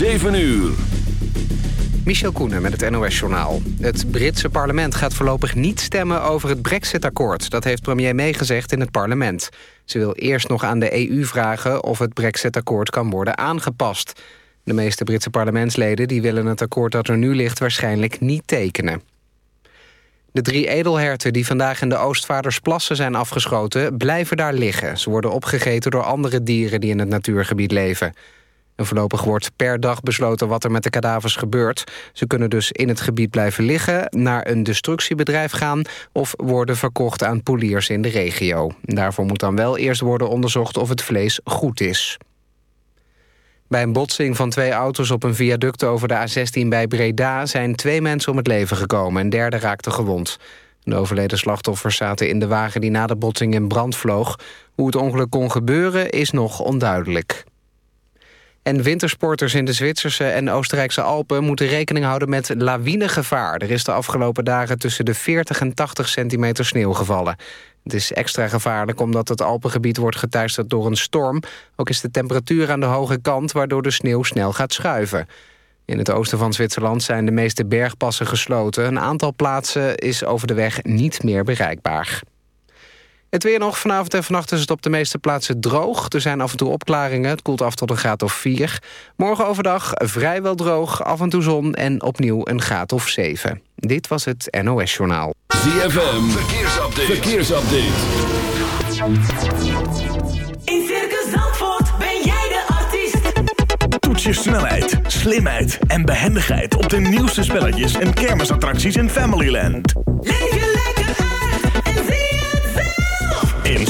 7 uur. Michel Koenen met het NOS-journaal. Het Britse parlement gaat voorlopig niet stemmen over het brexit-akkoord. Dat heeft premier May gezegd in het parlement. Ze wil eerst nog aan de EU vragen of het brexit-akkoord kan worden aangepast. De meeste Britse parlementsleden die willen het akkoord dat er nu ligt waarschijnlijk niet tekenen. De drie edelherten die vandaag in de Oostvaardersplassen zijn afgeschoten... blijven daar liggen. Ze worden opgegeten door andere dieren die in het natuurgebied leven. En voorlopig wordt per dag besloten wat er met de kadavers gebeurt. Ze kunnen dus in het gebied blijven liggen, naar een destructiebedrijf gaan... of worden verkocht aan poeliers in de regio. Daarvoor moet dan wel eerst worden onderzocht of het vlees goed is. Bij een botsing van twee auto's op een viaduct over de A16 bij Breda... zijn twee mensen om het leven gekomen, een derde raakte gewond. De overleden slachtoffers zaten in de wagen die na de botsing in brand vloog. Hoe het ongeluk kon gebeuren is nog onduidelijk. En wintersporters in de Zwitserse en Oostenrijkse Alpen... moeten rekening houden met lawinegevaar. Er is de afgelopen dagen tussen de 40 en 80 centimeter sneeuw gevallen. Het is extra gevaarlijk omdat het Alpengebied wordt geteisterd door een storm. Ook is de temperatuur aan de hoge kant... waardoor de sneeuw snel gaat schuiven. In het oosten van Zwitserland zijn de meeste bergpassen gesloten. Een aantal plaatsen is over de weg niet meer bereikbaar. Het weer nog. Vanavond en vannacht is het op de meeste plaatsen droog. Er zijn af en toe opklaringen. Het koelt af tot een graad of 4. Morgen overdag vrijwel droog, af en toe zon en opnieuw een graad of 7. Dit was het NOS Journaal. ZFM. Verkeersupdate. Verkeersupdate. In Circus Zandvoort ben jij de artiest. Toets je snelheid, slimheid en behendigheid op de nieuwste spelletjes en kermisattracties in Familyland. Leef je lekker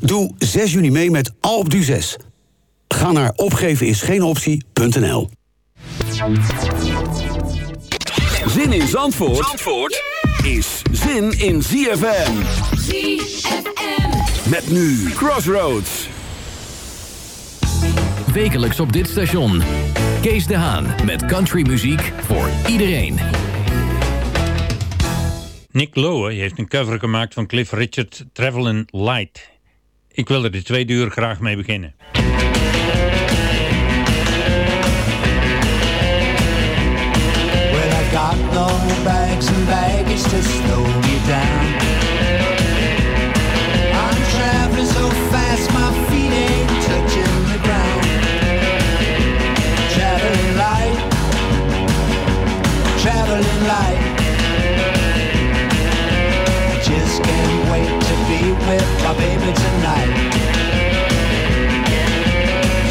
Doe 6 juni mee met Alpe d'Huez. Ga naar opgevenisgeenoptie.nl Zin in Zandvoort, Zandvoort is zin in ZFM. ZFM. Met nu Crossroads. Wekelijks op dit station. Kees de Haan met countrymuziek voor iedereen. Nick Lowe heeft een cover gemaakt van Cliff Richard Travelin' Light. Ik wil er de tweede uur graag mee beginnen. Well, I got no bags and baggage to slow me down. I'm traveling so fast, my with my baby tonight.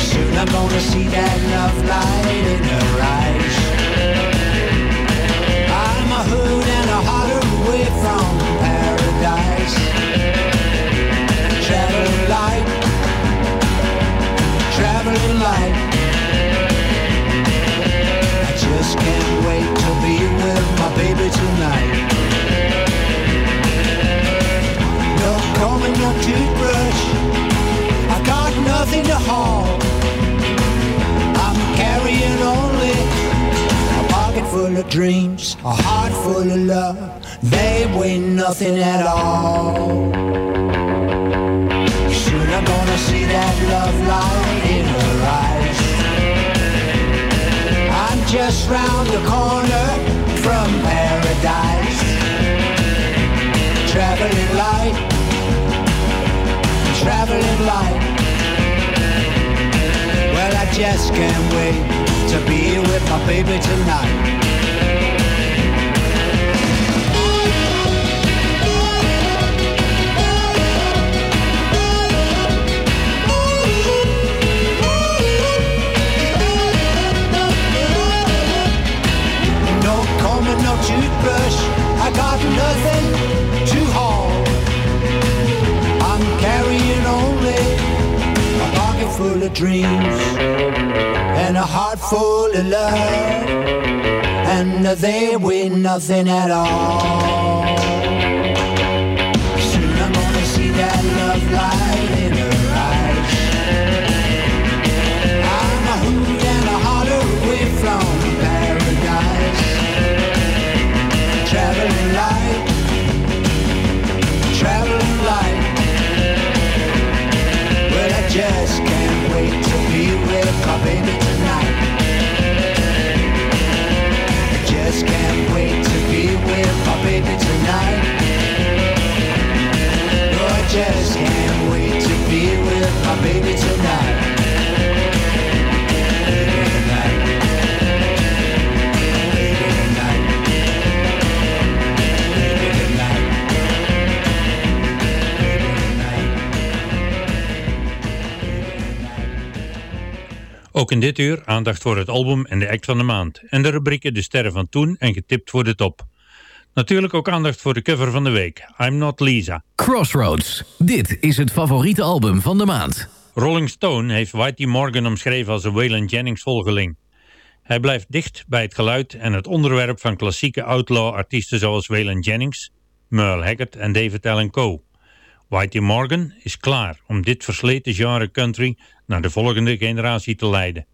Soon I'm gonna see that love light in her eyes. I'm a hood and a holler away from paradise. Traveling light, traveling light. I just can't wait to be with my baby tonight. No toothbrush. I got nothing to haul. I'm carrying only a pocket full of dreams, a heart full of love. They weigh nothing at all. Soon I'm gonna see that love light in her eyes. I'm just round the corner from paradise. Traveling light, traveling light. Well, I just can't wait to be with my baby tonight. No comb no toothbrush. I got nothing full of dreams and a heart full of love, and they weigh nothing at all. Ook in dit uur aandacht voor het album en de act van de maand. En de rubrieken De Sterren van Toen en Getipt voor de Top. Natuurlijk ook aandacht voor de cover van de week. I'm Not Lisa. Crossroads. Dit is het favoriete album van de maand. Rolling Stone heeft Whitey Morgan omschreven als een Waylon Jennings volgeling. Hij blijft dicht bij het geluid en het onderwerp van klassieke outlaw-artiesten zoals Waylon Jennings, Merle Haggard en David Allen Coe. Whitey Morgan is klaar om dit versleten genre country naar de volgende generatie te leiden.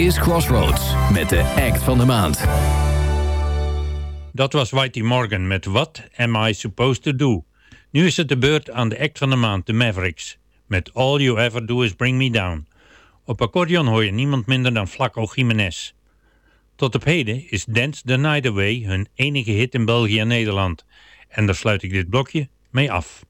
Is Crossroads met de act van de maand. Dat was Whitey Morgan met What Am I Supposed to Do? Nu is het de beurt aan de act van de maand, de Mavericks. Met All You Ever Do Is Bring Me Down. Op accordeon hoor je niemand minder dan Flaco Jiménez. Tot op heden is Dance the Night Away hun enige hit in België en Nederland. En daar sluit ik dit blokje mee af.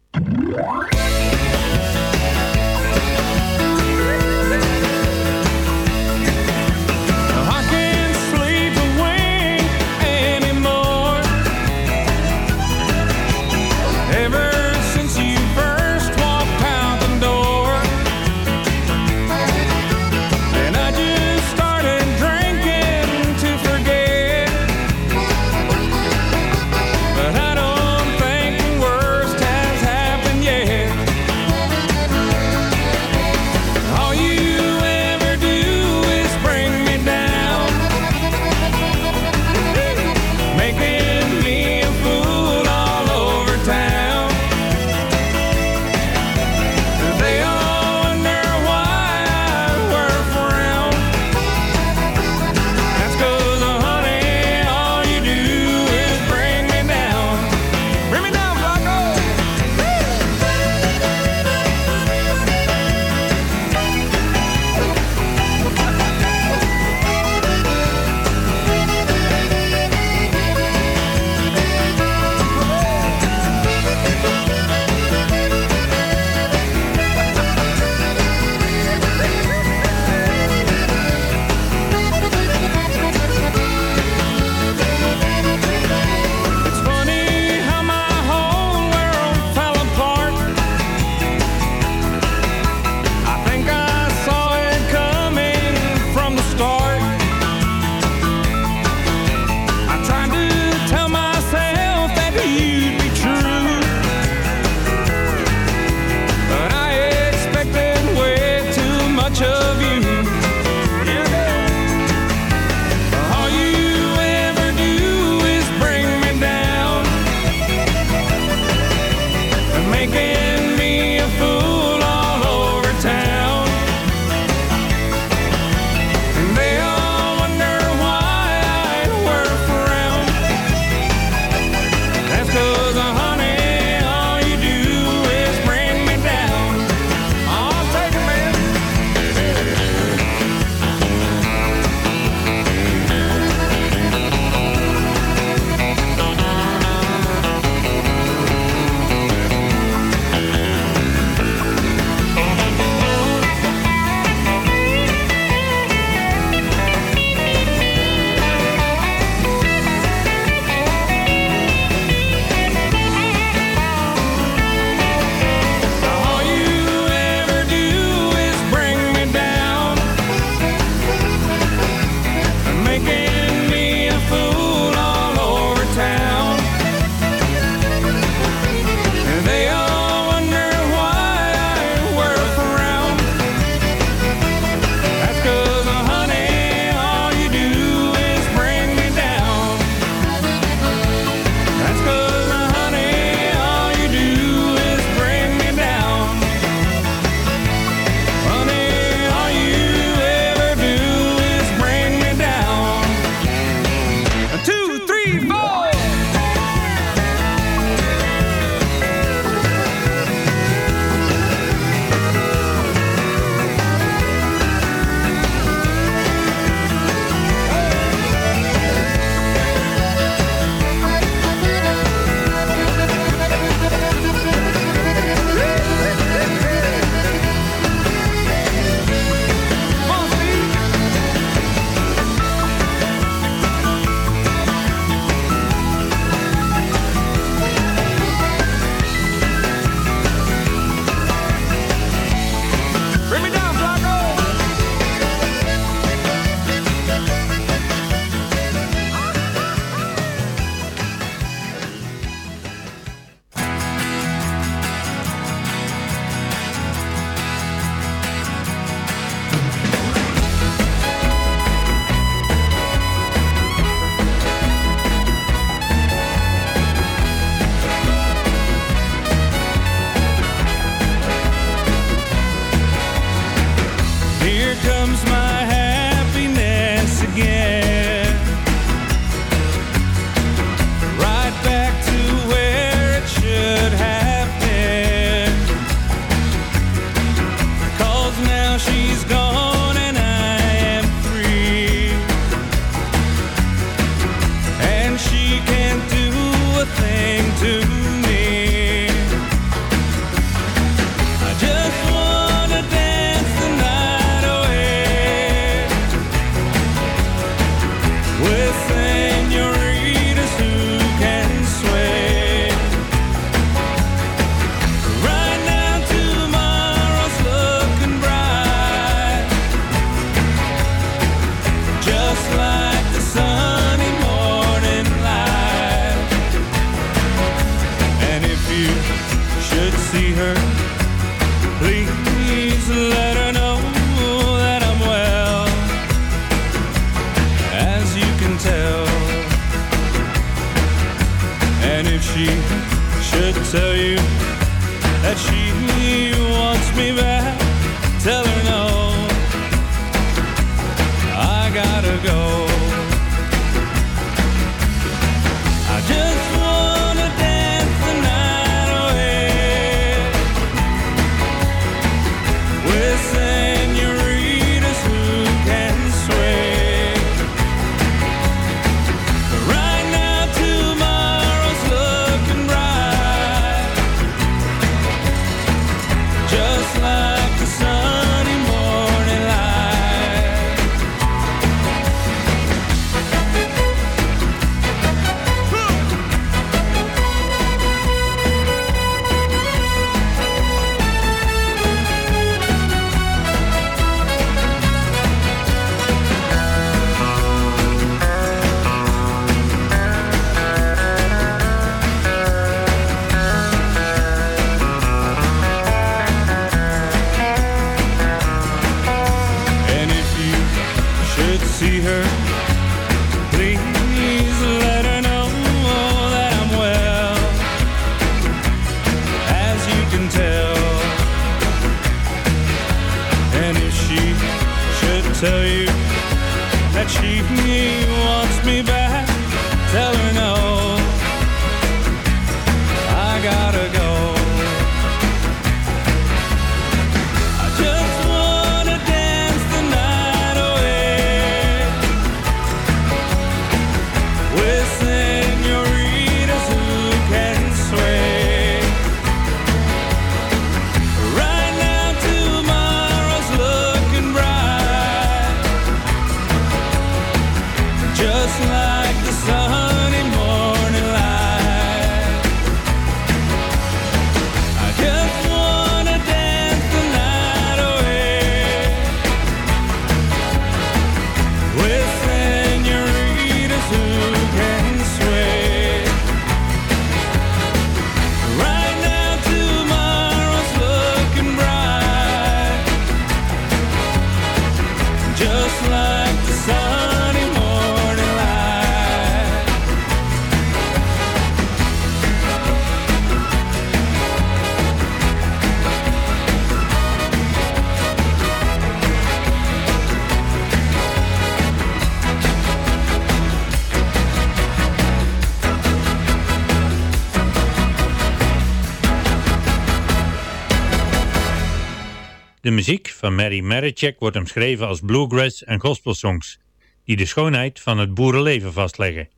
van Mary Marichek wordt omschreven als bluegrass en gospelsongs, die de schoonheid van het boerenleven vastleggen.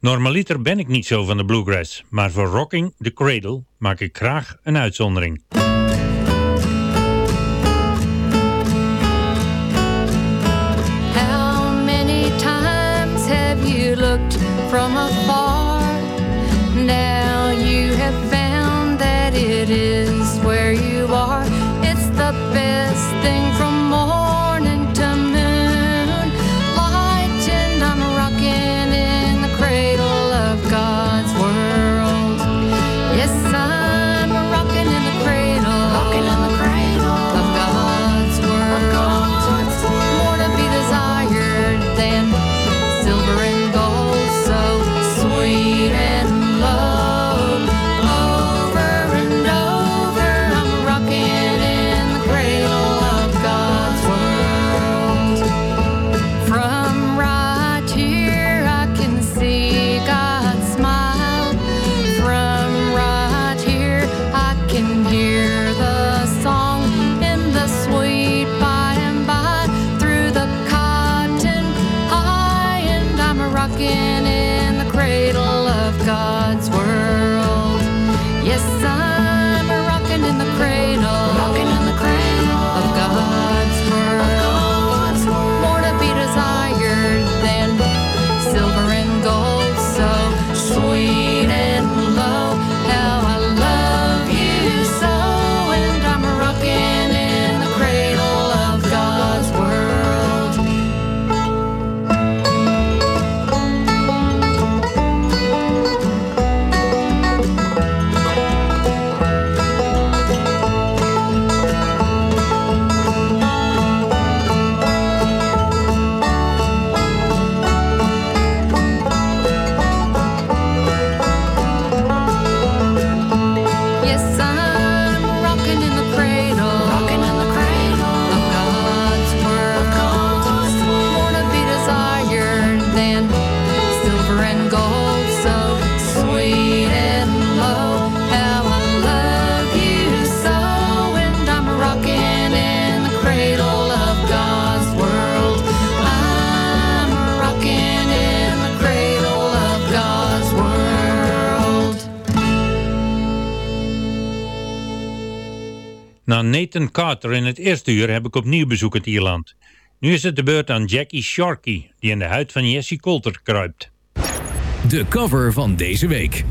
Normaliter ben ik niet zo van de bluegrass, maar voor Rocking the Cradle maak ik graag een uitzondering. Na Nathan Carter in het eerste uur heb ik opnieuw bezoek het Ierland. Nu is het de beurt aan Jackie Sharkey, die in de huid van Jesse Coulter kruipt. De cover van deze week.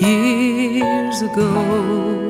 Years ago.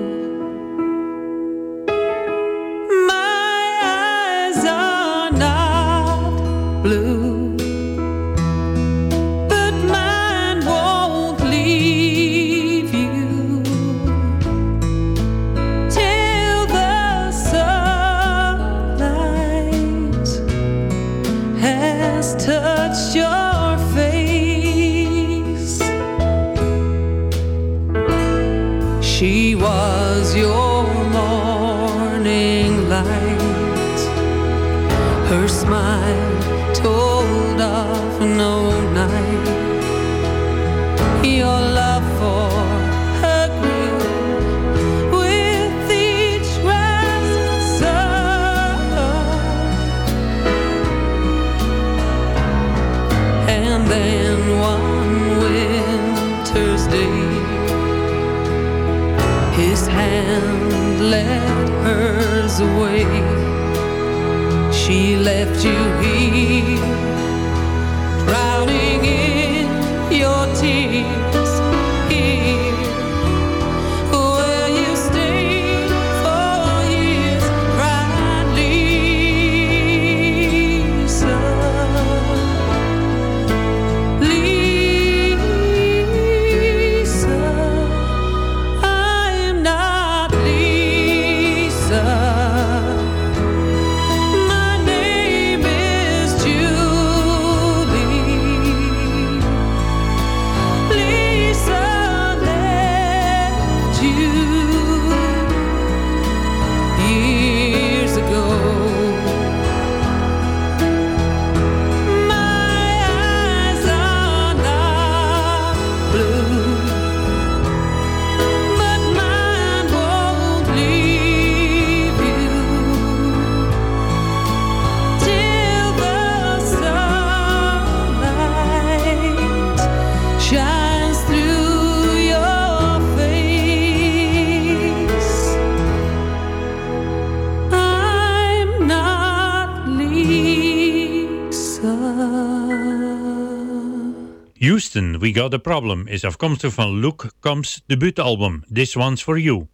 A Problem is afkomstig van Luke Combs debuutalbum This One's For You.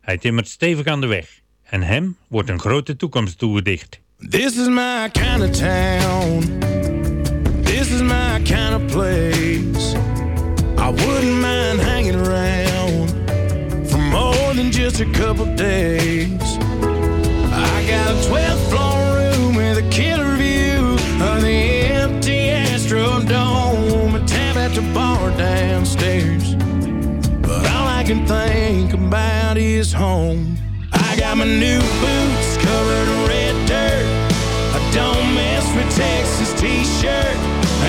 Hij timmert stevig aan de weg en hem wordt een grote toekomst toegedicht. This is my kind of town. This is my kind of place. I wouldn't mind hanging around for more than just a couple days. I got a 12th floor room with a killer view of the empty Astrodome. At the bar downstairs. But all I can think about is home. I got my new boots covered in red dirt. I don't mess with Texas t-shirt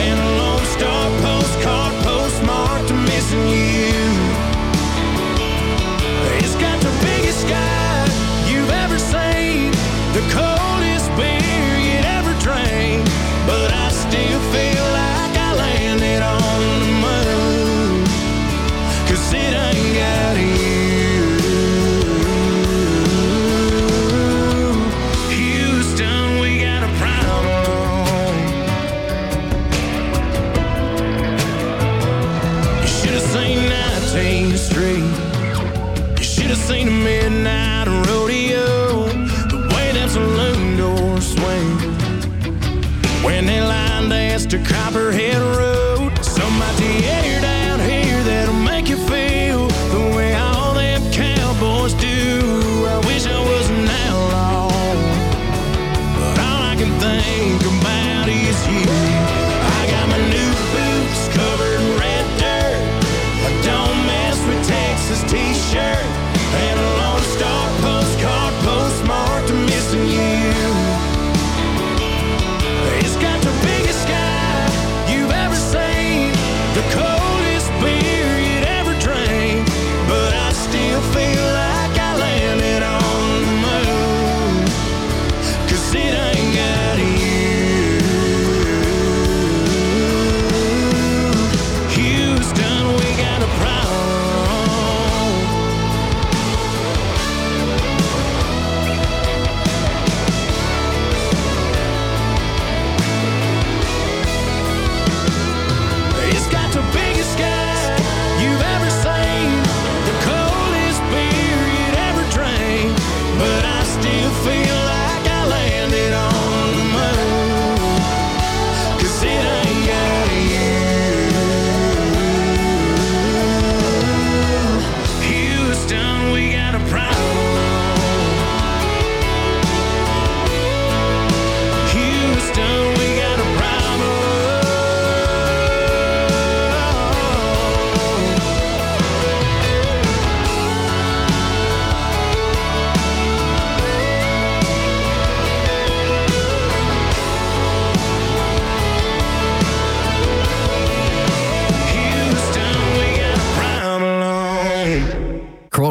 and a Lone Star postcard postmarked missing you. change straight. You should have seen a midnight rodeo, the way that saloon doors swing. When they line danced to Copperhead Road.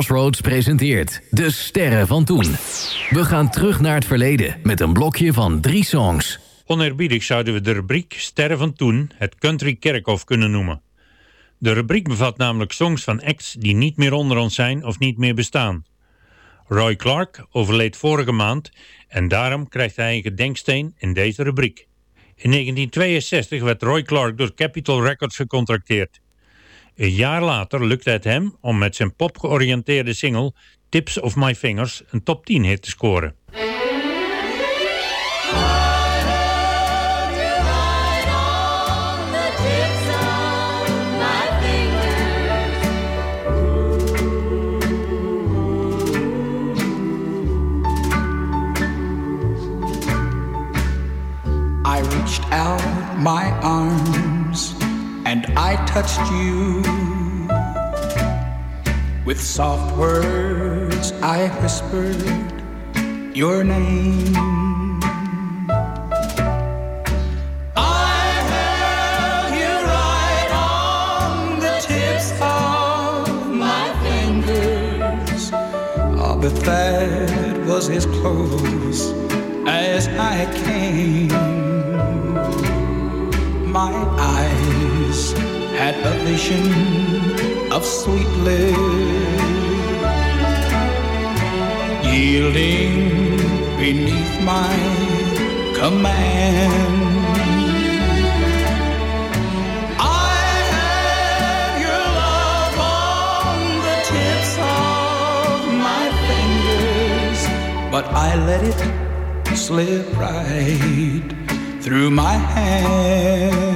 Crossroads presenteert De Sterren van Toen. We gaan terug naar het verleden met een blokje van drie songs. Oneerbiedig zouden we de rubriek Sterren van Toen het Country Kerkhof kunnen noemen. De rubriek bevat namelijk songs van acts die niet meer onder ons zijn of niet meer bestaan. Roy Clark overleed vorige maand en daarom krijgt hij een gedenksteen in deze rubriek. In 1962 werd Roy Clark door Capitol Records gecontracteerd. Een jaar later lukte het hem om met zijn popgeoriënteerde single Tips of My Fingers een top 10 hit te scoren. My arms and I touched you. With soft words, I whispered your name. I held you right on the tips of my fingers. But that was as close as I came. My eyes had a vision of sweet lips yielding beneath my command. I had your love on the tips of my fingers, but I let it slip right through my hands.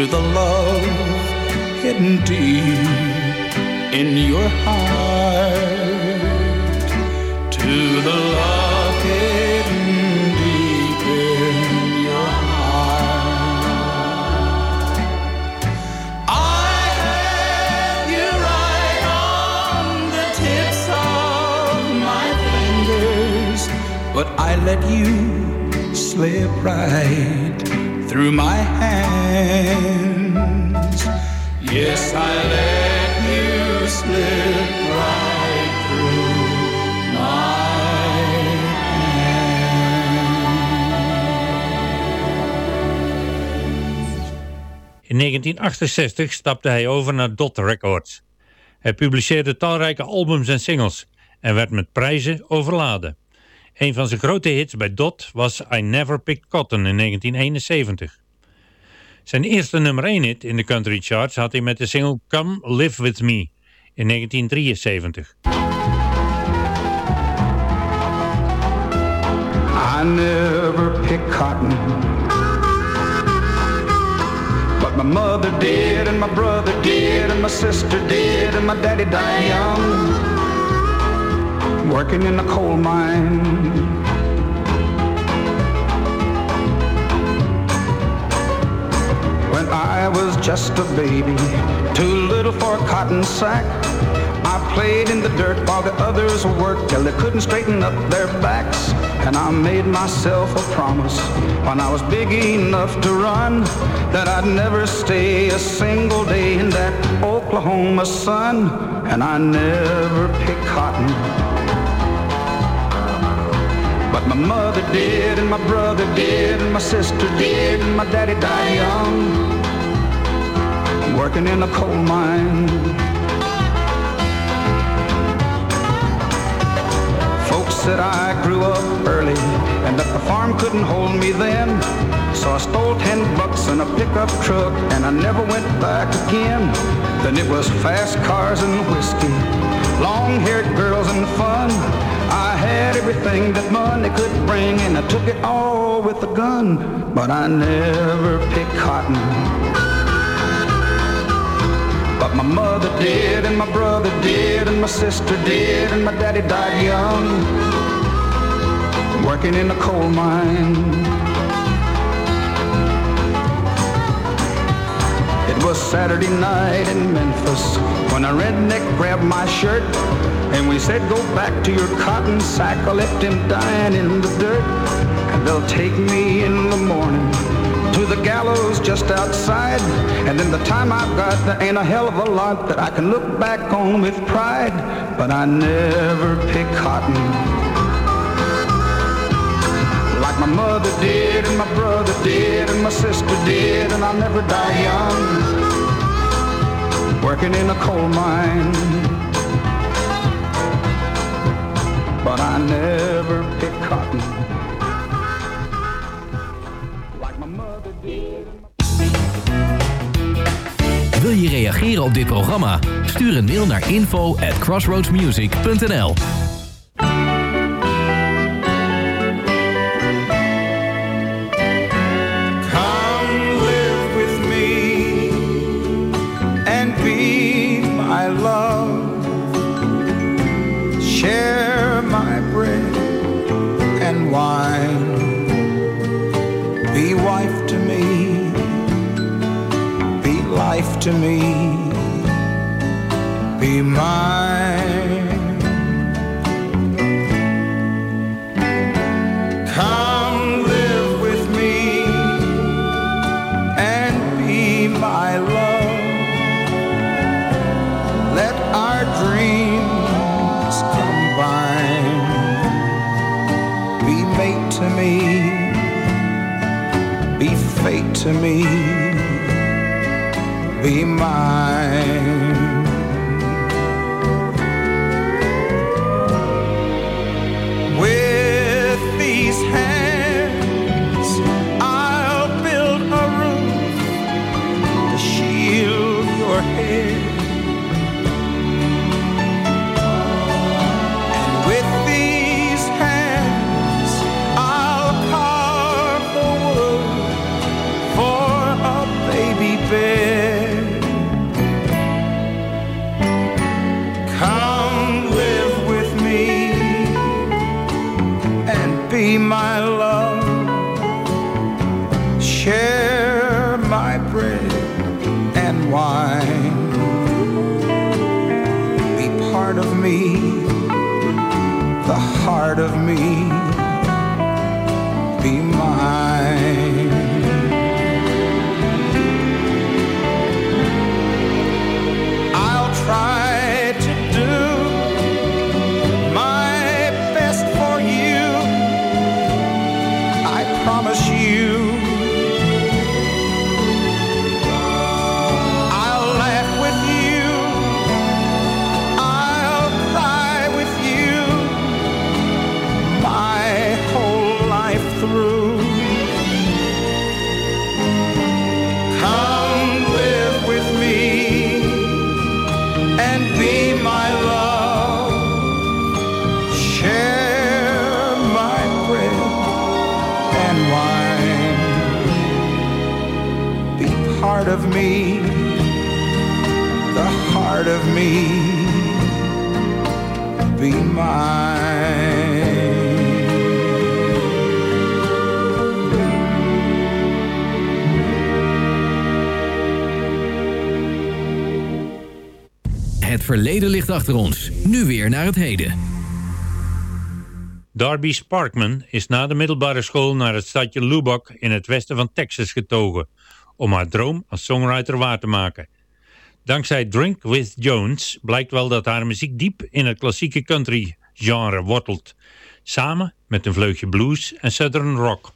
To the love hidden deep in your heart. To the love hidden deep in your heart. I had you right on the tips of my fingers, but I let you slip right through my hands. Yes, I let you slip right through my hands. In 1968 stapte hij over naar Dot Records. Hij publiceerde talrijke albums en singles en werd met prijzen overladen. Een van zijn grote hits bij Dot was I Never Picked Cotton in 1971. Zijn eerste nummer 1 hit in de country charts had hij met de single Come Live With Me in 1973. I never picked cotton. But my mother did, and my brother did, and my sister did, and my daddy died young. Working in a coal mine. When I was just a baby, too little for a cotton sack. I played in the dirt while the others worked till they couldn't straighten up their backs. And I made myself a promise when I was big enough to run that I'd never stay a single day in that Oklahoma sun. And I never pick cotton. But my mother did, and my brother did, and my sister did, and my daddy died young, working in a coal mine. Folks said I grew up early and that the farm couldn't hold me then. So I stole ten bucks in a pickup truck and I never went back again. Then it was fast cars and whiskey, long-haired girls and fun. Had everything that money could bring and I took it all with a gun. But I never picked cotton. But my mother did, and my brother did, and my sister did, and my daddy died young, working in a coal mine. Was Saturday night in Memphis when a redneck grabbed my shirt and we said, go back to your cotton sack. I left him dying in the dirt. They'll take me in the morning to the gallows just outside. And in the time I've got, there ain't a hell of a lot that I can look back on with pride. But I never picked cotton. Like my mother did, and my brother did, and my sister did, and I'll never die young. Working in a coal mine. But I never picked cotton. Wil je reageren op dit programma? Stuur een mail naar info at crossroadsmusic.nl heart of me. be mine. Het verleden ligt achter ons, nu weer naar het heden. Darby Sparkman is na de middelbare school naar het stadje Lubbock in het westen van Texas getogen om haar droom als songwriter waar te maken. Dankzij Drink With Jones blijkt wel dat haar muziek diep in het klassieke country genre wortelt. Samen met een vleugje blues en southern rock.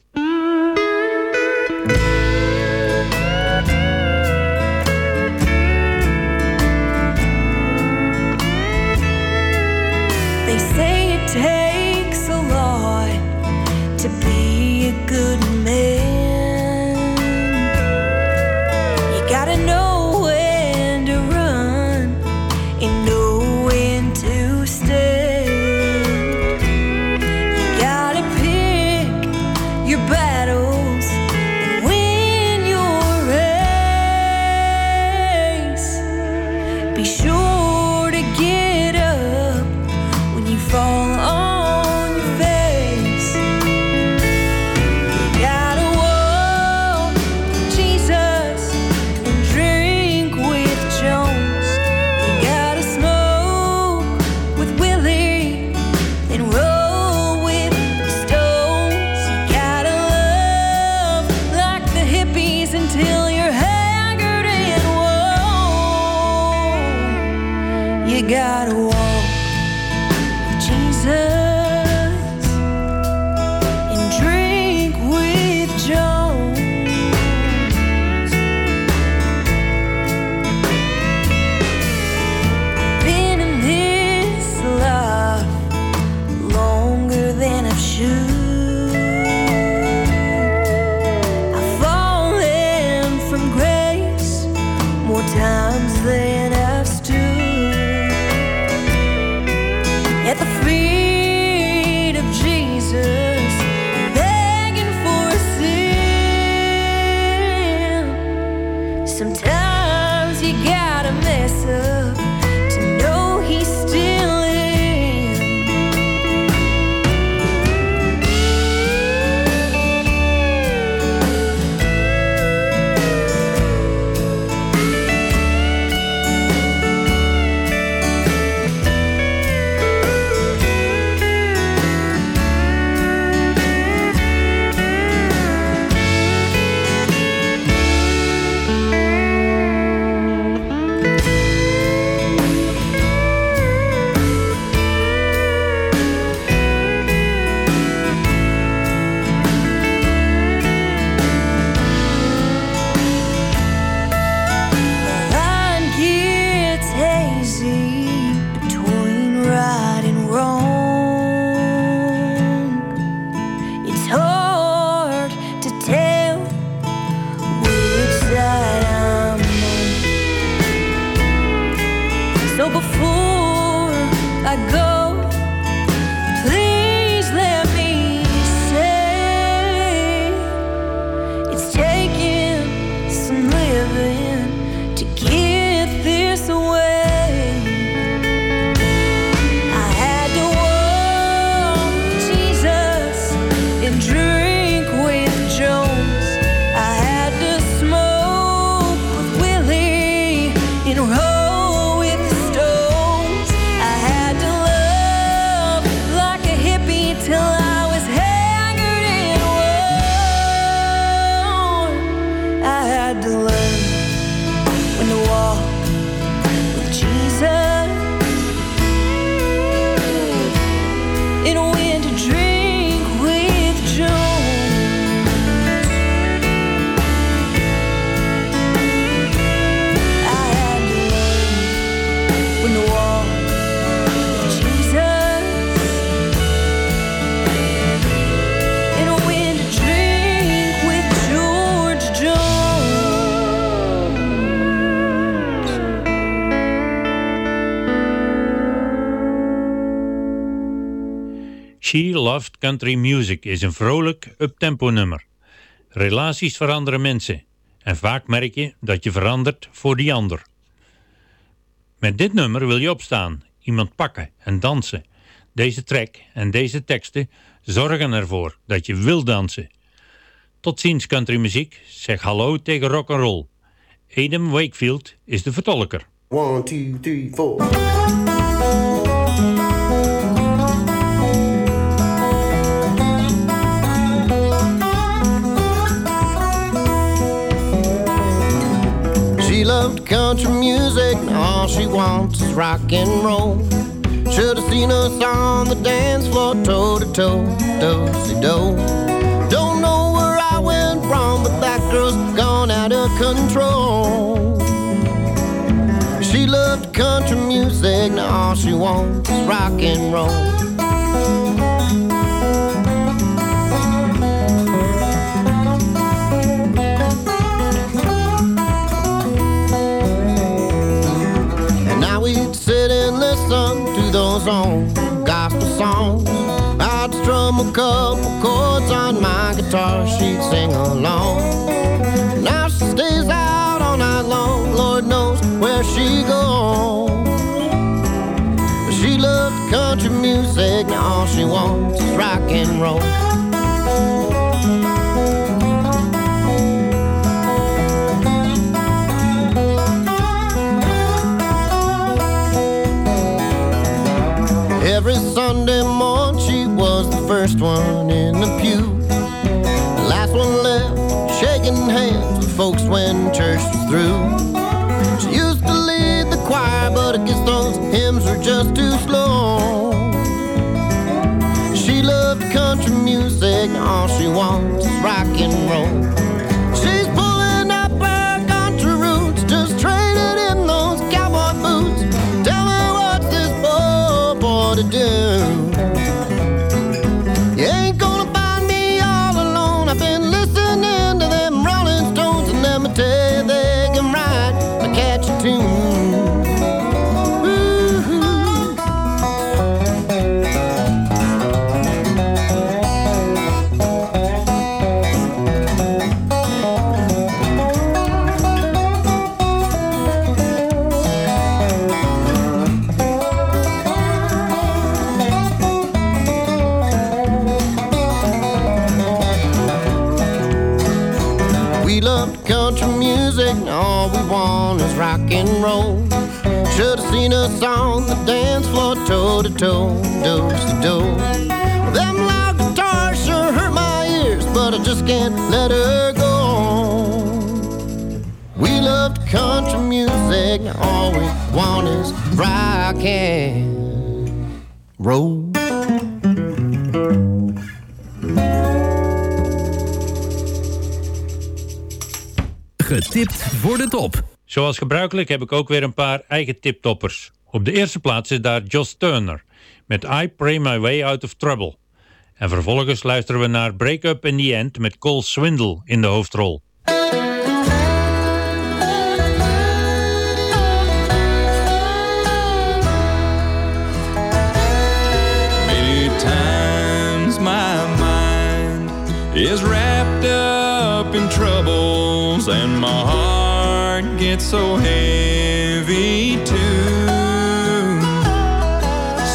had to learn She Loved Country Music is een vrolijk, uptempo nummer. Relaties veranderen mensen. En vaak merk je dat je verandert voor die ander. Met dit nummer wil je opstaan, iemand pakken en dansen. Deze track en deze teksten zorgen ervoor dat je wil dansen. Tot ziens country muziek, zeg hallo tegen rock and roll. Adam Wakefield is de vertolker. 1, 2, 3, 4. She loved country music, and all she wants is rock and roll. Should have seen us on the dance floor, toe to toe, do do. Don't know where I went wrong, but that girl's gone out of control. She loved country music, now all she wants is rock and roll. Old gospel songs. I'd strum a couple chords on my guitar, she'd sing along. Now she stays out all night long, Lord knows where she goes. She loves country music, now all she wants is rock and roll. Folks when church was through. She used to lead the choir, but I guess those hymns were just too slow. She loved country music, all she wants is rock and roll. Us on the dance floor, toe to toe, do to do. Them loud guitars sure hurt my ears, but I just can't let her go. We loved country music, all we want is rock and roll. Getipt voor de top. Zoals gebruikelijk heb ik ook weer een paar eigen tiptoppers. Op de eerste plaats is daar Joss Turner met I Pray My Way Out of Trouble. En vervolgens luisteren we naar Break Up in the End met Cole Swindle in de hoofdrol. Times my mind is wrapped up in troubles, and my gets so heavy too.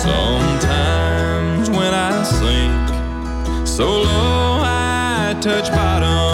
Sometimes when I sink so low I touch bottom,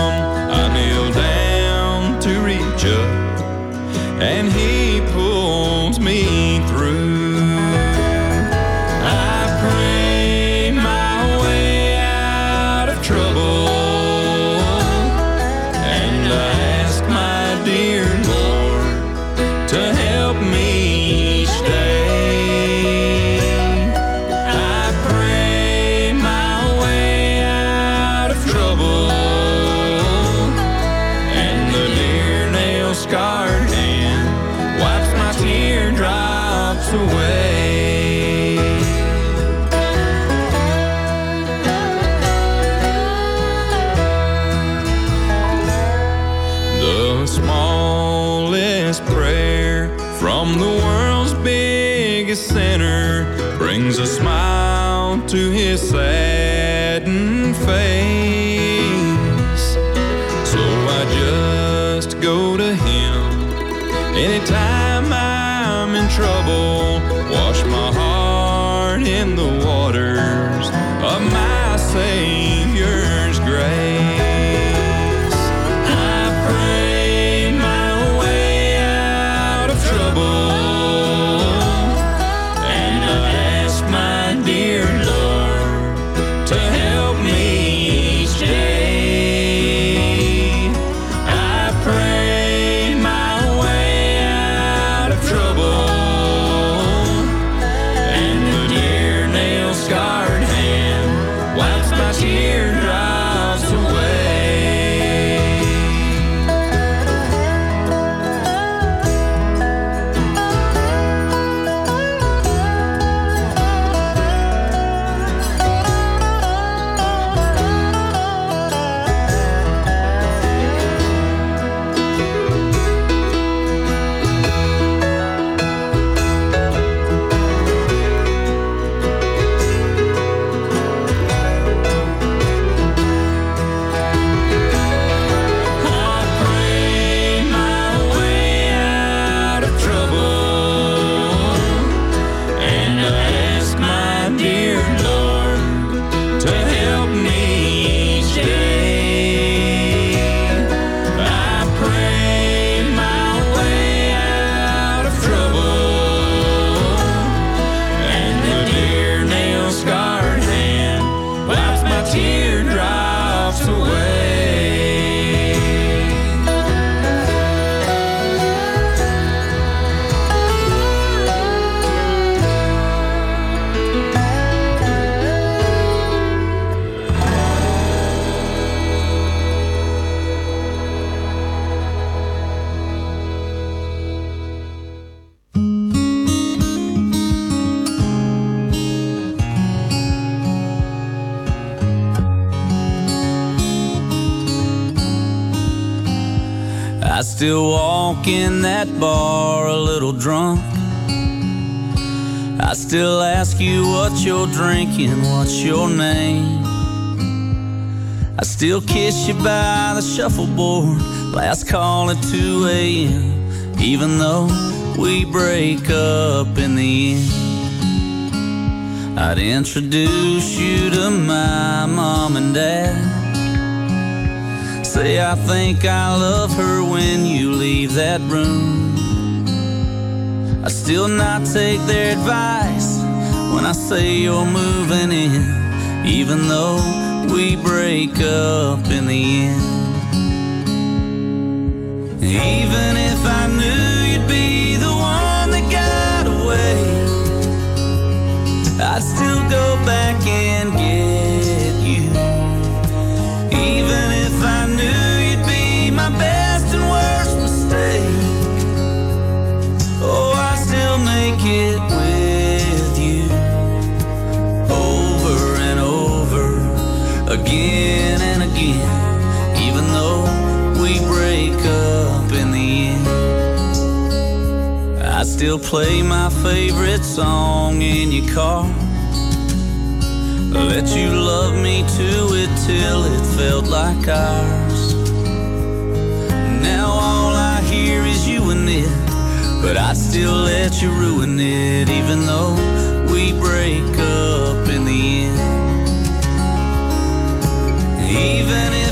brings a smile to his saddened face. So I just go to him anytime I'm in trouble. Still walk in that bar a little drunk. I still ask you what you're drinking, what's your name. I still kiss you by the shuffleboard, last call at 2 a.m., even though we break up in the end. I'd introduce you to my mom and dad. Say I think I love her when you leave that room. I still not take their advice when I say you're moving in, even though we break up in the end. Even if I knew you'd be the one that got away, I'd still go back and get again and again. Even though we break up in the end, I still play my favorite song in your car. Let you love me to it till it felt like ours. Now all I hear is you and it, but I'd still let you ruin it, even though we break up Even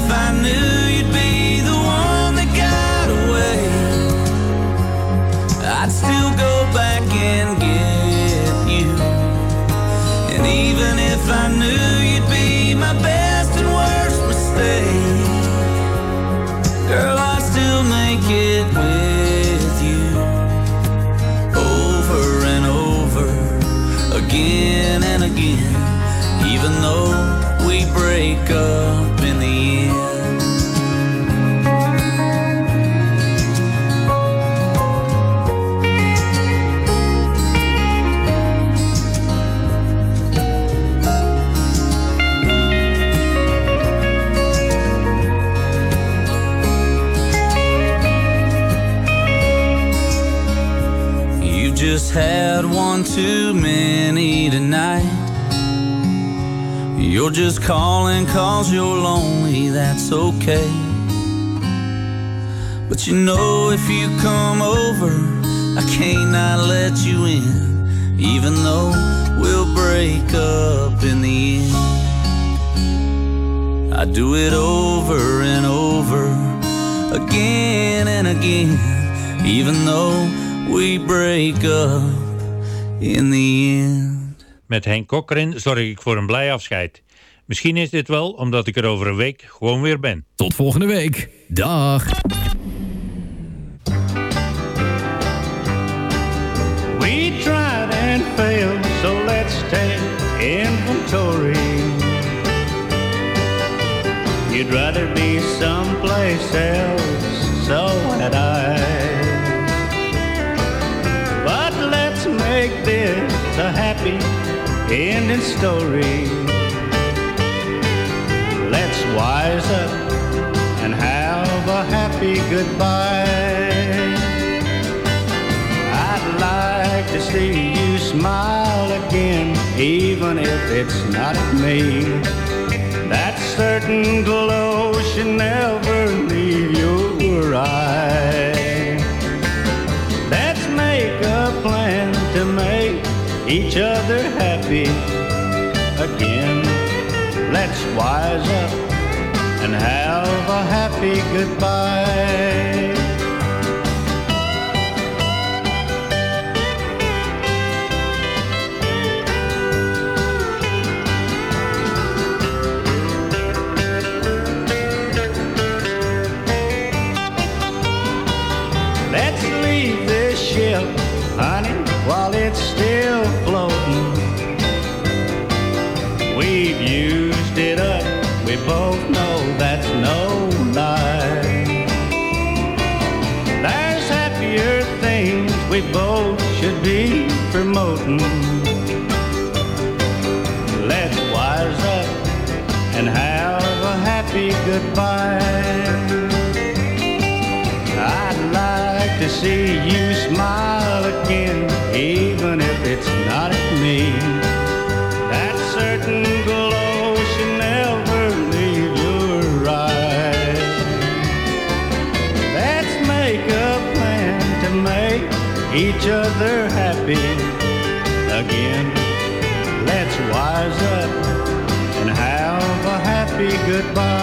too many tonight. You're just calling cause you're lonely, that's okay. But you know if you come over, I can't not let you in, even though we'll break up in the end. I do it over and over, again and again, even though we break up in the end. Met Henk Kokkerin zorg ik voor een blij afscheid. Misschien is dit wel omdat ik er over een week gewoon weer ben. Tot volgende week. Dag. We tried and failed, so let's take inventory. You'd rather be someplace else, so had I. this a happy ending story. Let's wise up and have a happy goodbye. I'd like to see you smile again, even if it's not at me. That certain glow should never leave your eye. Let's make a plan to make each other happy again. Let's wise up and have a happy goodbye. Goodbye. I'd like to see you smile again, even if it's not at me. That certain glow should never leave your eyes. Let's make a plan to make each other happy again. Let's wise up and have a happy goodbye.